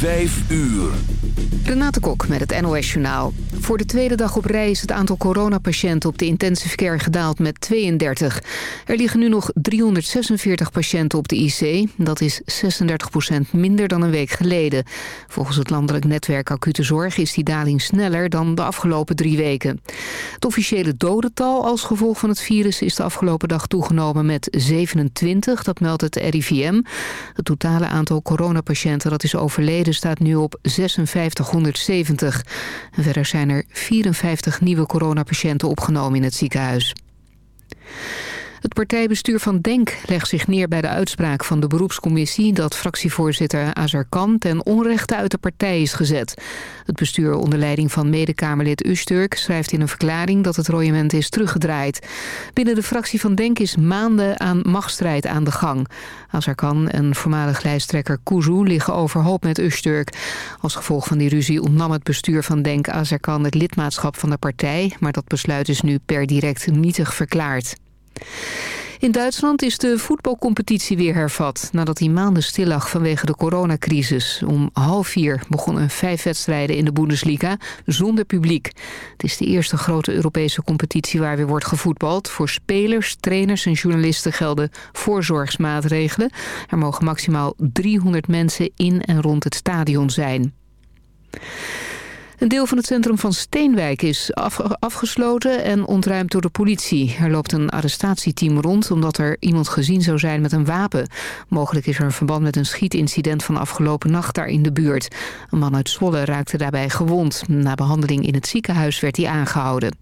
Vijf uur. Renate Kok met het NOS Journaal. Voor de tweede dag op rij is het aantal coronapatiënten op de intensive care gedaald met 32. Er liggen nu nog 346 patiënten op de IC. Dat is 36% minder dan een week geleden. Volgens het landelijk netwerk acute zorg is die daling sneller dan de afgelopen drie weken. Het officiële dodental als gevolg van het virus is de afgelopen dag toegenomen met 27. Dat meldt het RIVM. Het totale aantal coronapatiënten dat is overleden staat nu op 5670. En verder zijn er 54 nieuwe coronapatiënten opgenomen in het ziekenhuis. Het partijbestuur van DENK legt zich neer bij de uitspraak van de beroepscommissie... dat fractievoorzitter Azarkan ten onrechte uit de partij is gezet. Het bestuur onder leiding van medekamerlid Usturk schrijft in een verklaring... dat het royement is teruggedraaid. Binnen de fractie van DENK is maanden aan machtsstrijd aan de gang. Azarkan en voormalig lijsttrekker Kuzu liggen overhoop met Usturk. Als gevolg van die ruzie ontnam het bestuur van DENK Azarkan het lidmaatschap van de partij... maar dat besluit is nu per direct nietig verklaard. In Duitsland is de voetbalcompetitie weer hervat... nadat hij maanden stil lag vanwege de coronacrisis. Om half vier begonnen vijf wedstrijden in de Bundesliga zonder publiek. Het is de eerste grote Europese competitie waar weer wordt gevoetbald. Voor spelers, trainers en journalisten gelden voorzorgsmaatregelen. Er mogen maximaal 300 mensen in en rond het stadion zijn. Een deel van het centrum van Steenwijk is afgesloten en ontruimd door de politie. Er loopt een arrestatieteam rond omdat er iemand gezien zou zijn met een wapen. Mogelijk is er een verband met een schietincident van afgelopen nacht daar in de buurt. Een man uit Zwolle raakte daarbij gewond. Na behandeling in het ziekenhuis werd hij aangehouden.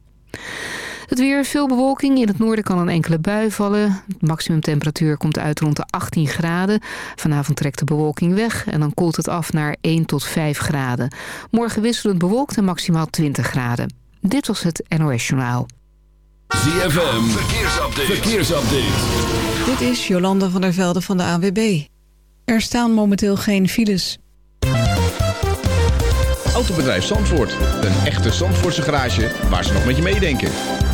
Het weer, veel bewolking. In het noorden kan een enkele bui vallen. De maximumtemperatuur komt uit rond de 18 graden. Vanavond trekt de bewolking weg en dan koelt het af naar 1 tot 5 graden. Morgen wisselend bewolkt en maximaal 20 graden. Dit was het NOS Journaal. ZFM, verkeersupdate. verkeersupdate. Dit is Jolanda van der Velde van de AWB. Er staan momenteel geen files. Autobedrijf Zandvoort. Een echte Zandvoortse garage waar ze nog met je meedenken.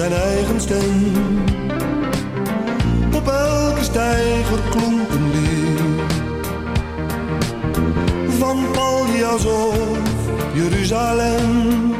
zijn eigen stem. Op elke stijger klonk een leer. Van Paljas Jeruzalem.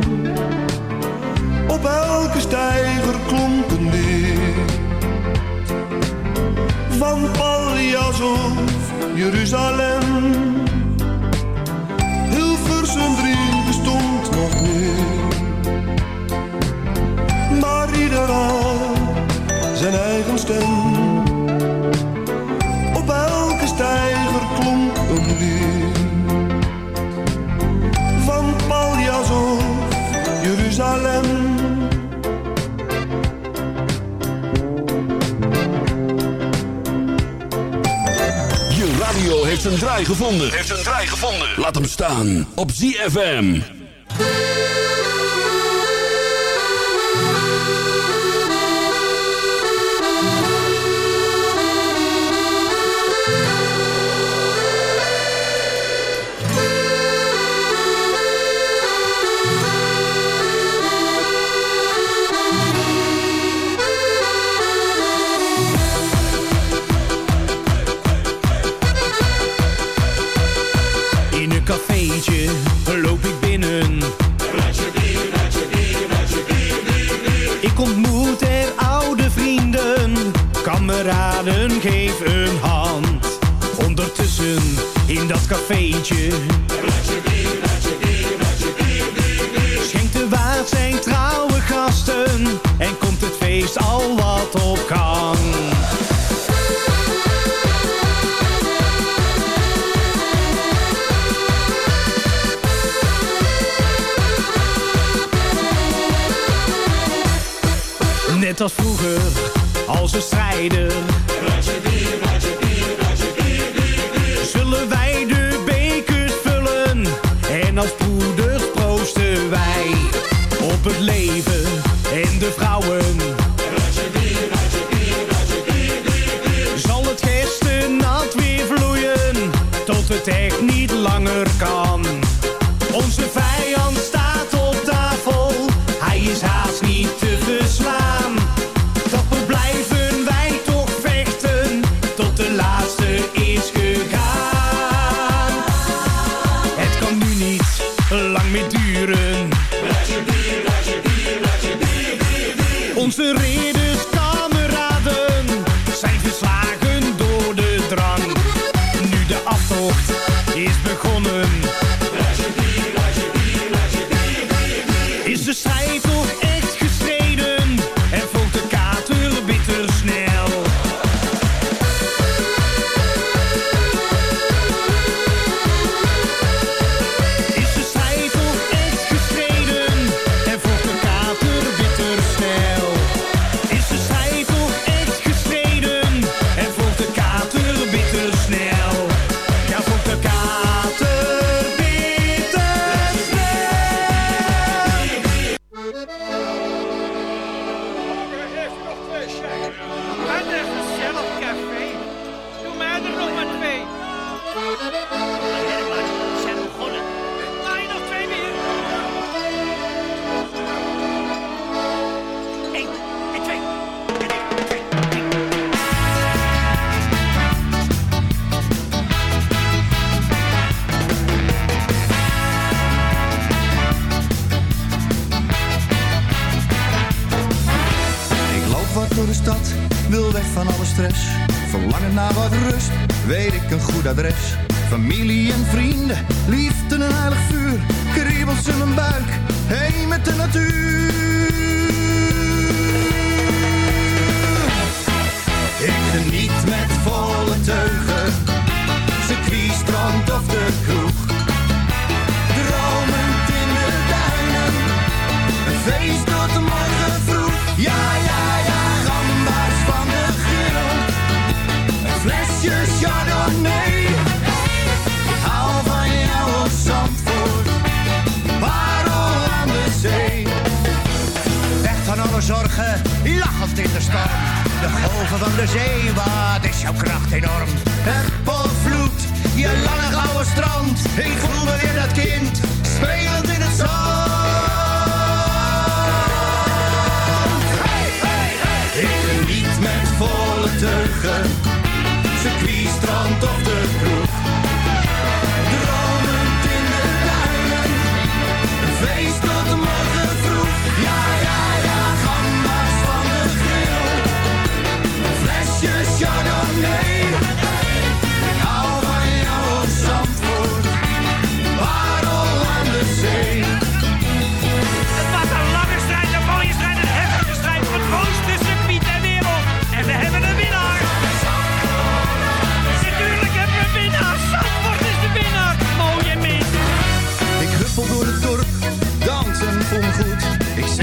op elke stijger klonk een. Van Pallias of Jeruzalem, Hilversum drie bestond nog meer. Maar ieder had zijn eigen stem. Heeft zijn draai gevonden. Heeft zijn draai gevonden. Laat hem staan op ZFM. Ontmoet er oude vrienden. Kameraden, geef een hand. Ondertussen in dat cafeetje. Schenkt de waard zijn trouwe gasten. En komt het feest al wat op gang. Net als vroeger, als een strijder. Zullen wij de bekers vullen en als broeders proosten wij op het leven en de vrouwen. Zal het nat weer vloeien tot het echt niet langer kan. Onze ridders, De golven van de zee, wat is jouw kracht enorm. Het volvloed, je lange gouden strand. Ik voel me weer dat kind, spelend in het zand. Ik met volle teugen, circuit, strand of de kroeg. Dromend in de duinen, een feest tot de morgen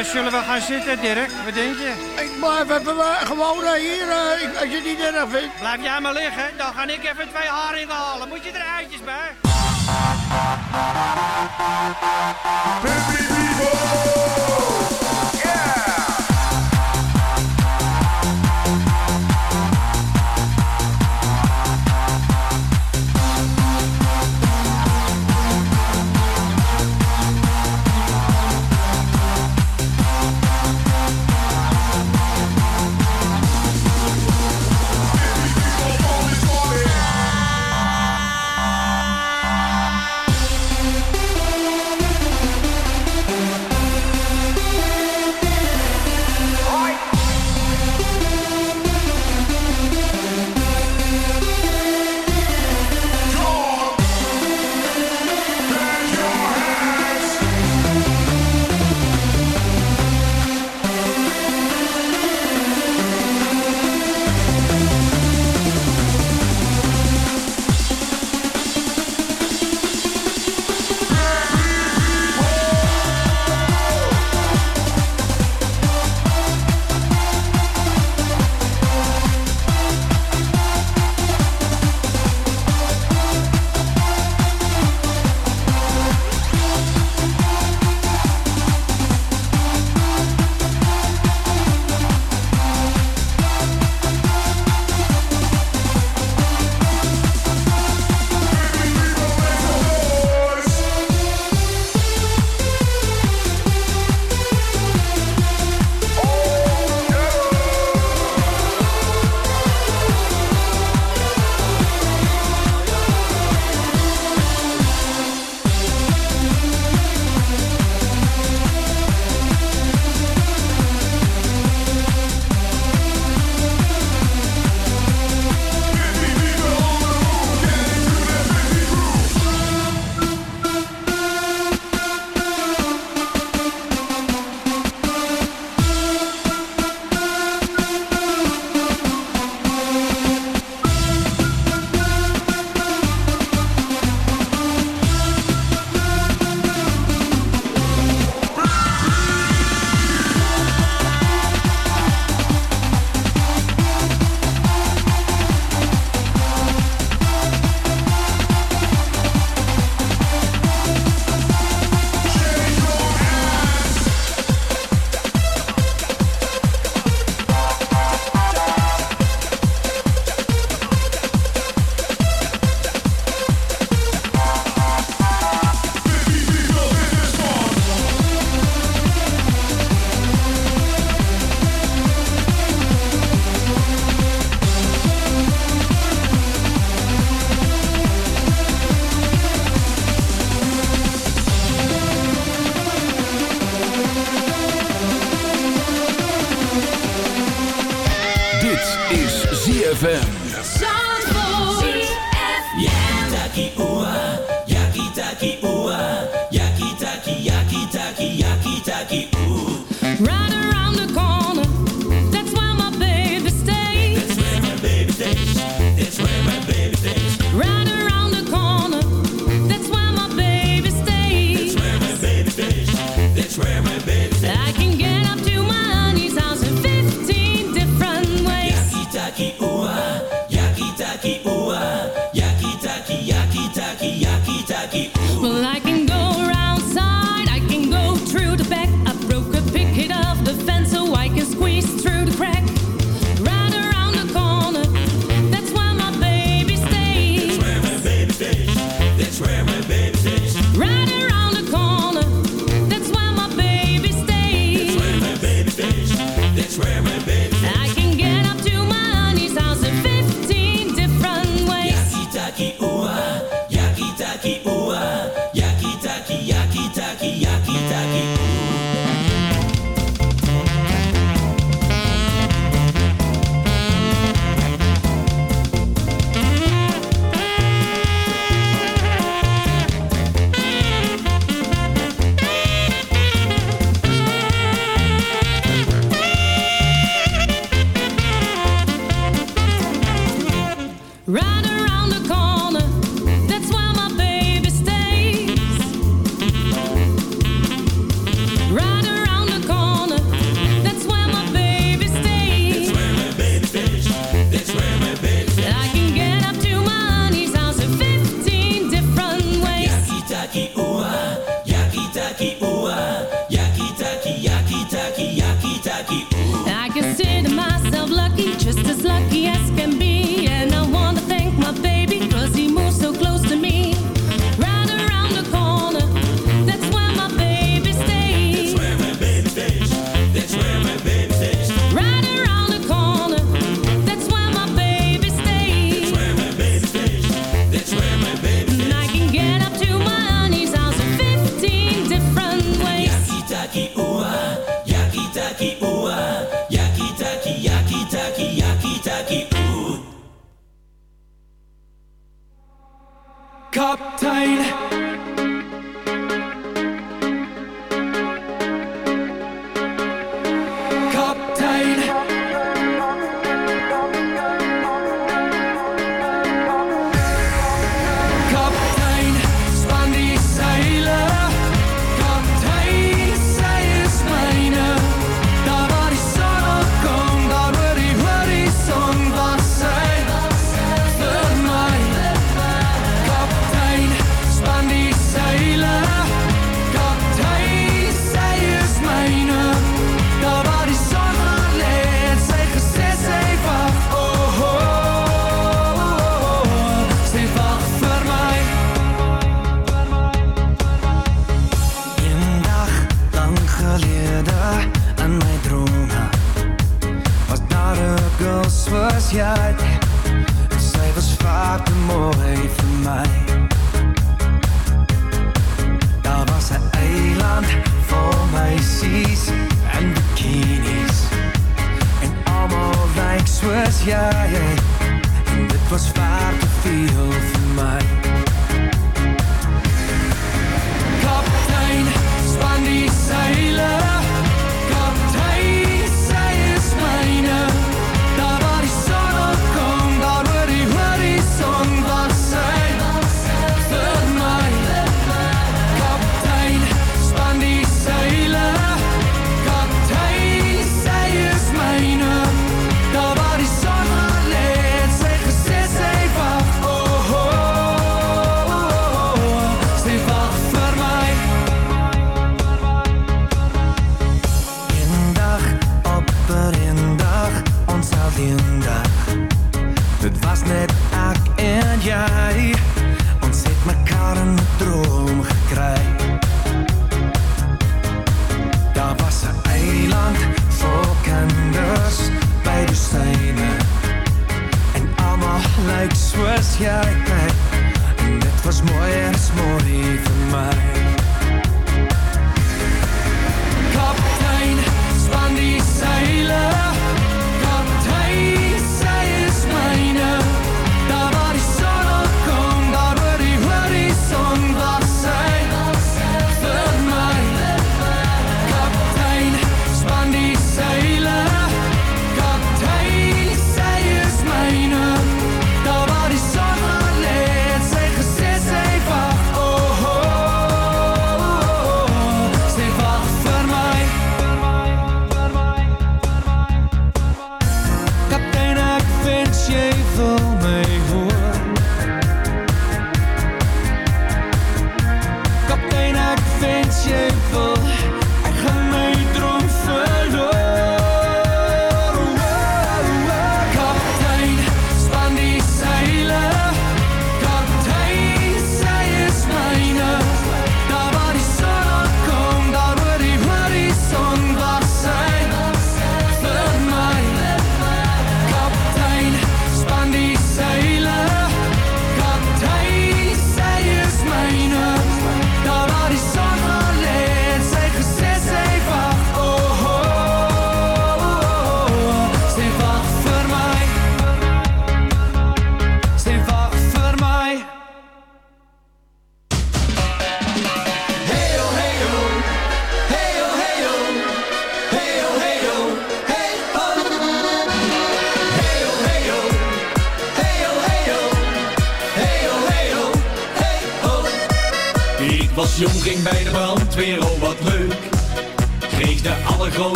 Eh, zullen we gaan zitten, Dirk? Wat denk je? Ik blijf even eh, gewoon eh, hier, ik- als je het niet erg vindt. Blijf jij maar liggen, dan ga ik even twee haringen halen. Moet je er eitjes bij?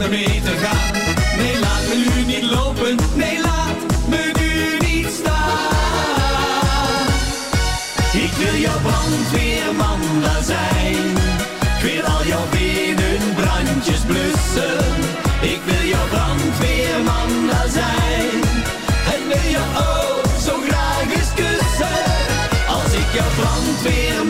Mee meter gaan. Nee, laat me nu niet lopen. Nee, laat me nu niet staan. Ik wil jouw brandweerman daar zijn. Ik wil al jouw brandjes blussen. Ik wil jouw brandweerman daar zijn. En wil jou ook zo graag eens kussen. Als ik jouw brandweerman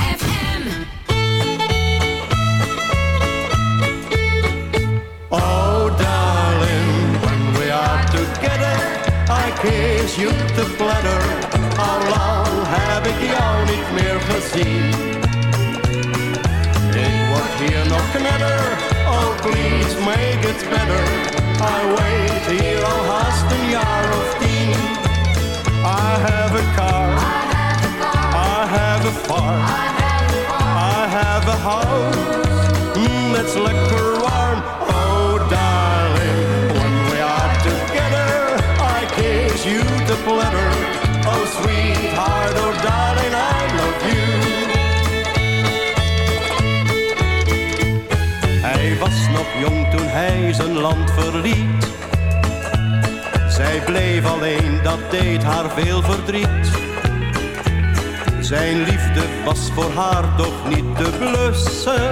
house mm, that's lekker warm. Oh darling, when we are together, I kiss you to platter. Oh sweetheart, oh darling, I love you. Hij was nog jong toen hij zijn land verliet. Zij bleef alleen, dat deed haar veel verdriet. Zijn liefde was voor haar toch niet te blussen.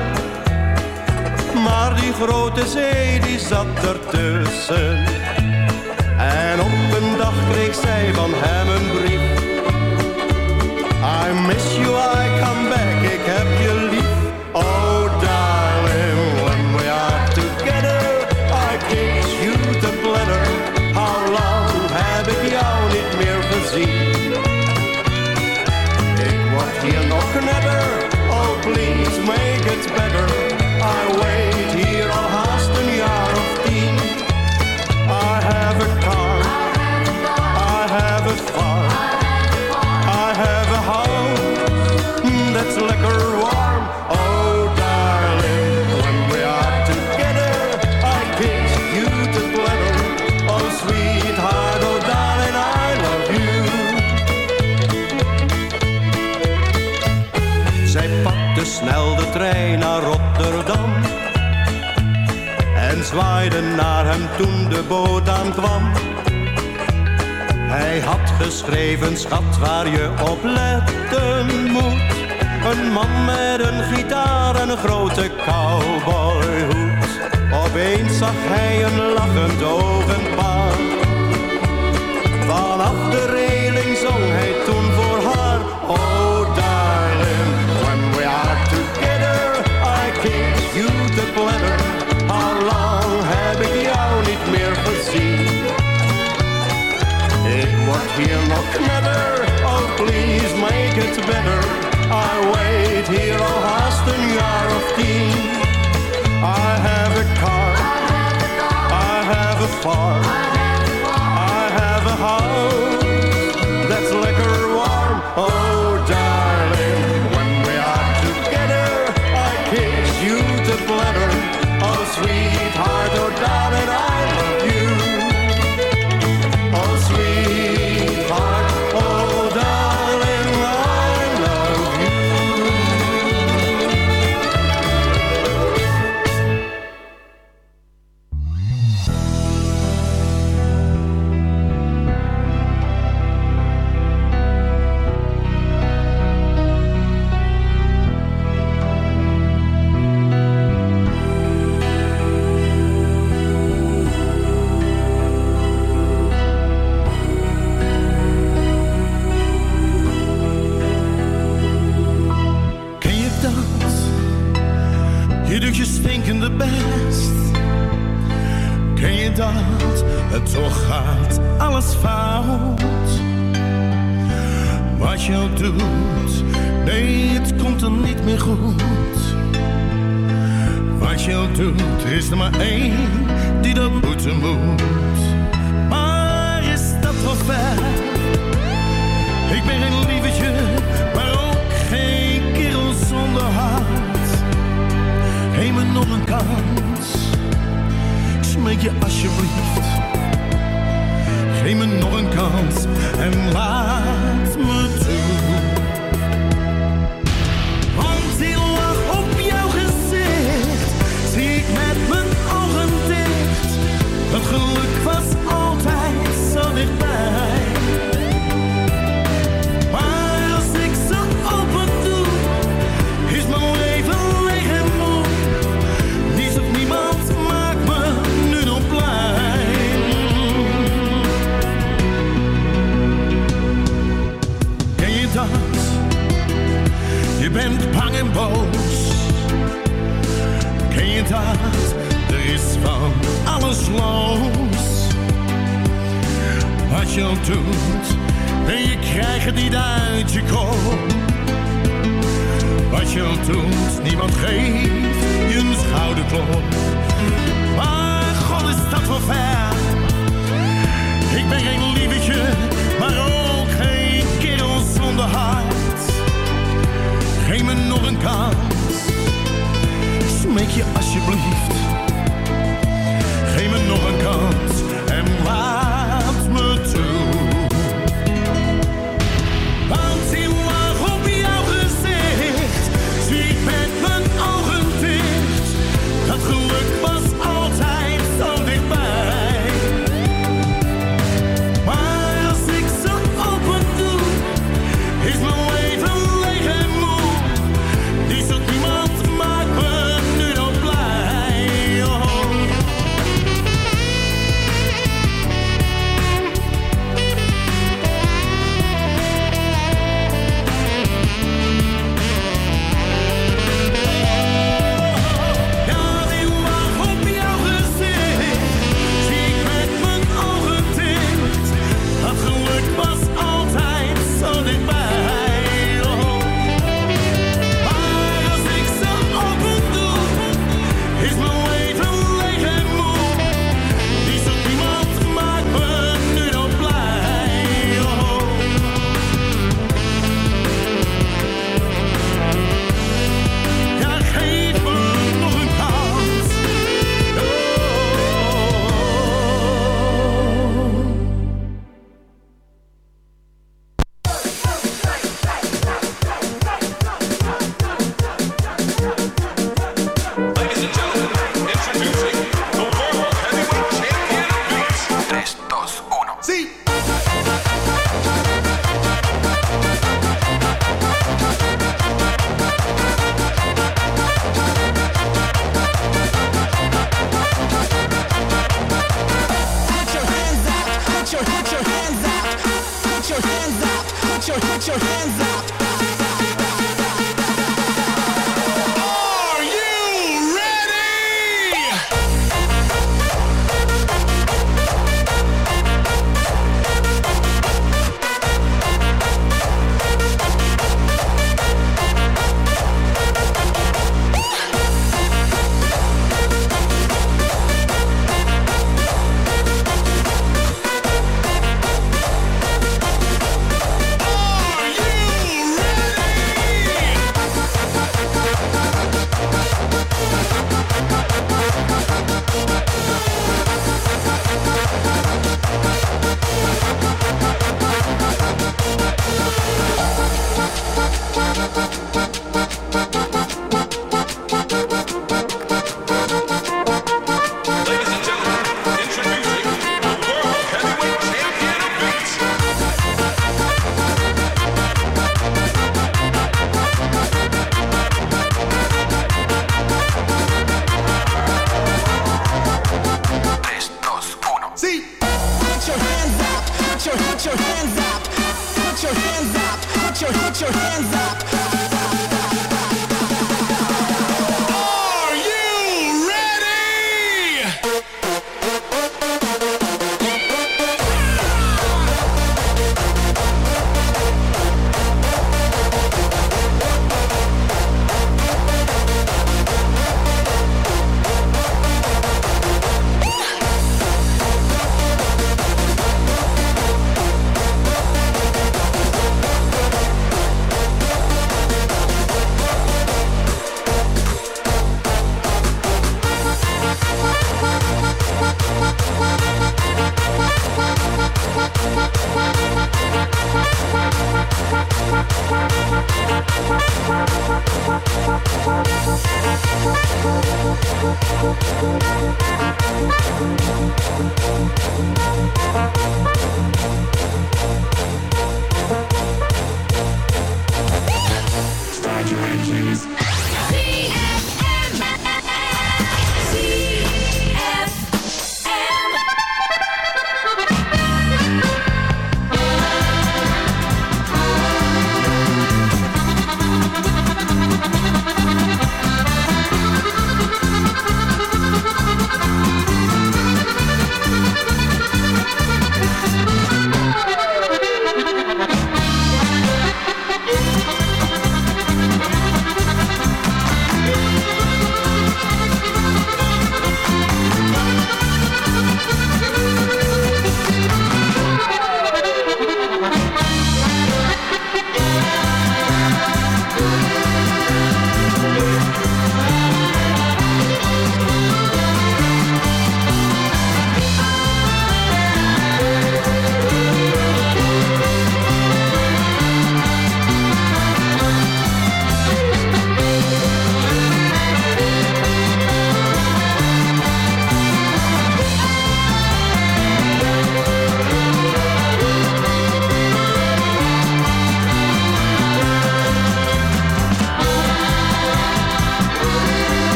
Maar die grote zee, die zat ertussen. En op een dag kreeg zij van hem een brief. Hij had geschreven, schat, waar je op letten moet. Een man met een gitaar en een grote cowboyhoed. Opeens zag hij een lachend ogenpaar Ik een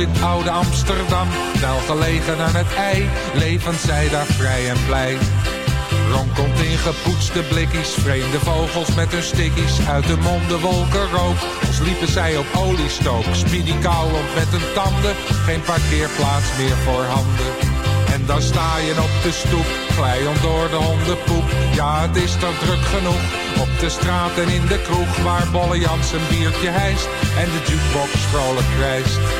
in oude Amsterdam. Wel gelegen aan het ei, levend zij daar vrij en blij. Ronkelt in gepoetste blikjes, vreemde vogels met hun stickies. Uit de monden wolken rook, als liepen zij op oliestook. Speedy kauwend met hun tanden, geen parkeerplaats meer voor handen. En dan sta je op de stoep, glijend door de hondenpoep. Ja, het is toch druk genoeg, op de straat en in de kroeg. Waar Bolle Jans een biertje hijst en de jukebox vrolijk krijst.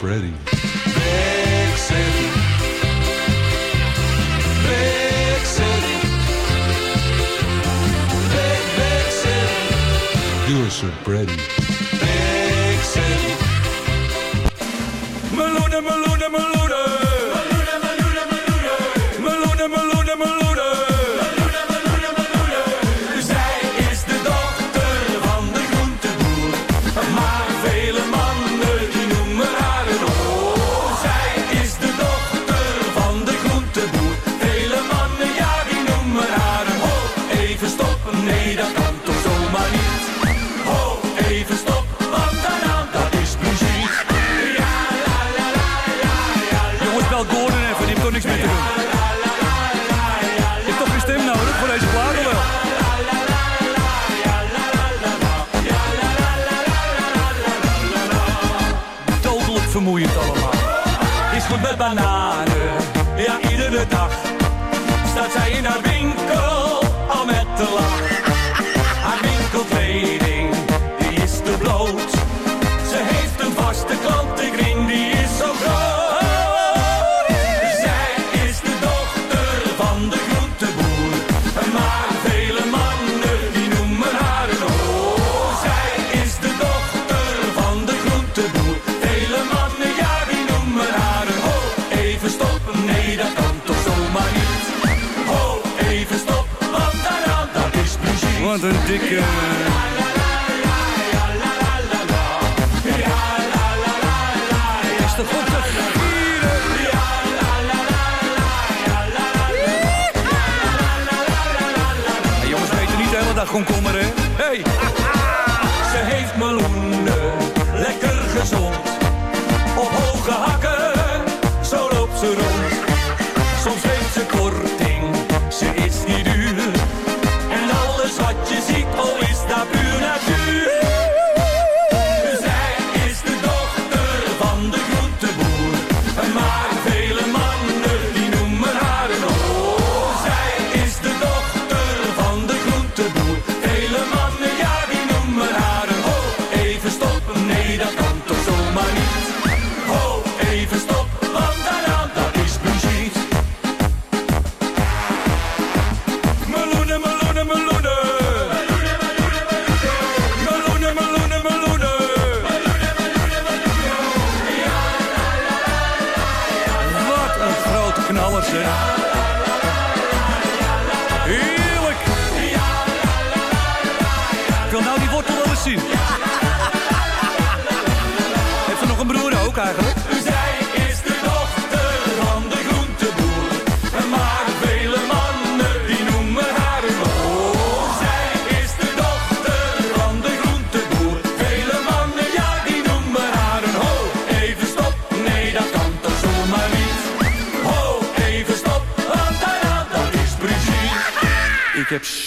Pretty. Big city. Big. Meloenen, meloenen, meloenen. Wat een dikke... Is jongens weten niet de hele dag komkommer, hè? Hey! Ze heeft meloenen, lekker gezond. Op hoge hakken,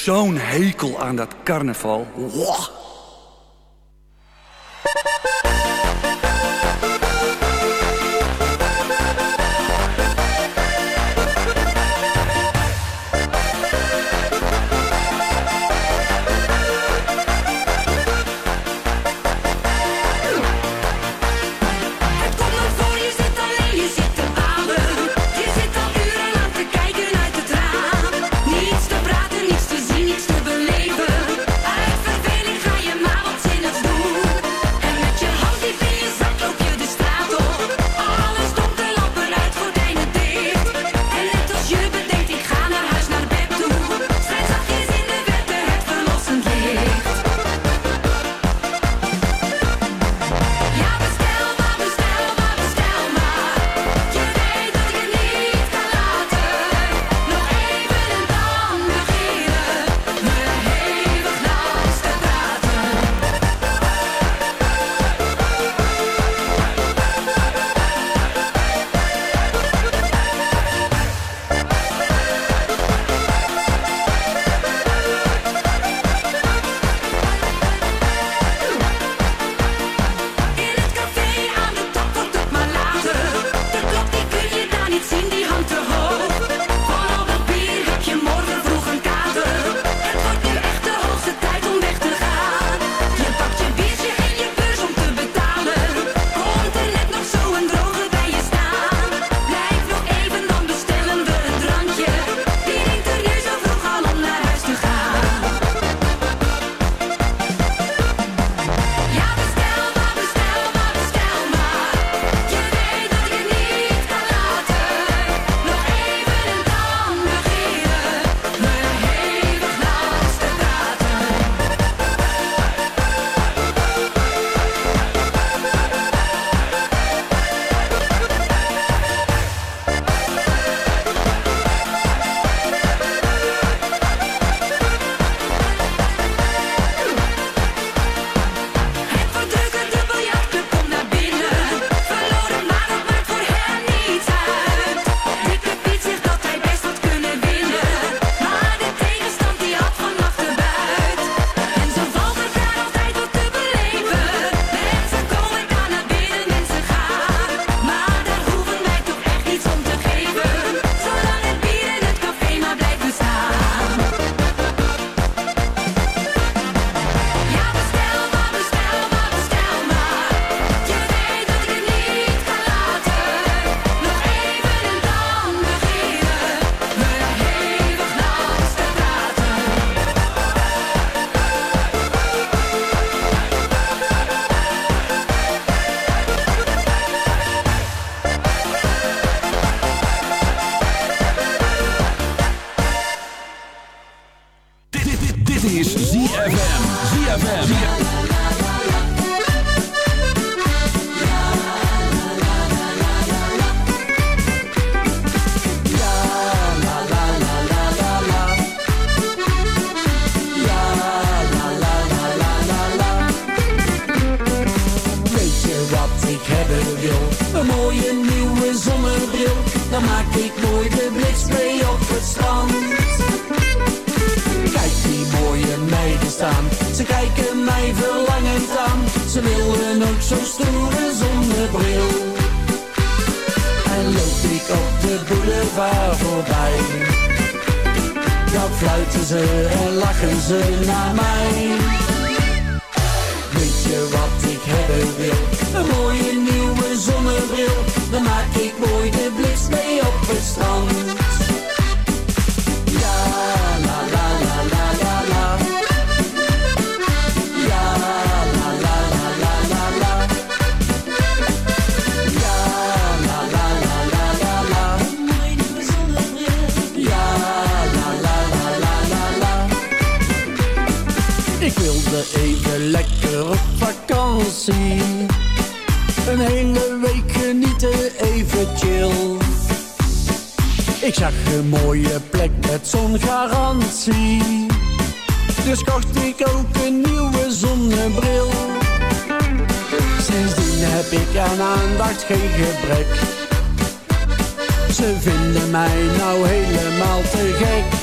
zo'n hekel aan dat carnaval. Een hele week genieten, even chill. Ik zag een mooie plek met zongarantie. Dus kocht ik ook een nieuwe zonnebril. Sindsdien heb ik aan aandacht geen gebrek. Ze vinden mij nou helemaal te gek.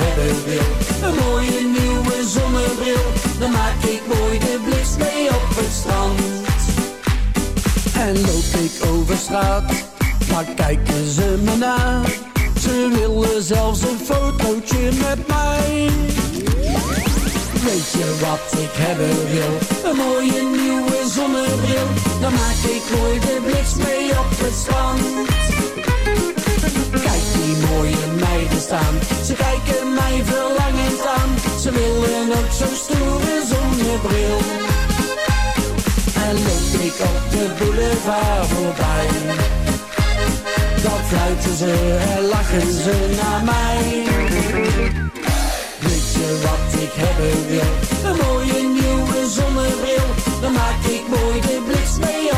hebben wil? Een mooie nieuwe zonnebril. Dan maak ik mooi de blitz mee op het strand. En loop ik over straat, maar kijken ze me na. Ze willen zelfs een fotootje met mij. Weet je wat ik hebben wil? Een mooie nieuwe zonnebril. Dan maak ik mooi de blitz mee op het strand. Kijk die mooie meiden staan. Ze kijken op de boulevard voorbij. Dan fluiten ze en lachen ze naar mij. Weet je wat ik hebben wil? Een mooie nieuwe zonnebril. Dan maak ik mooi de blitz mee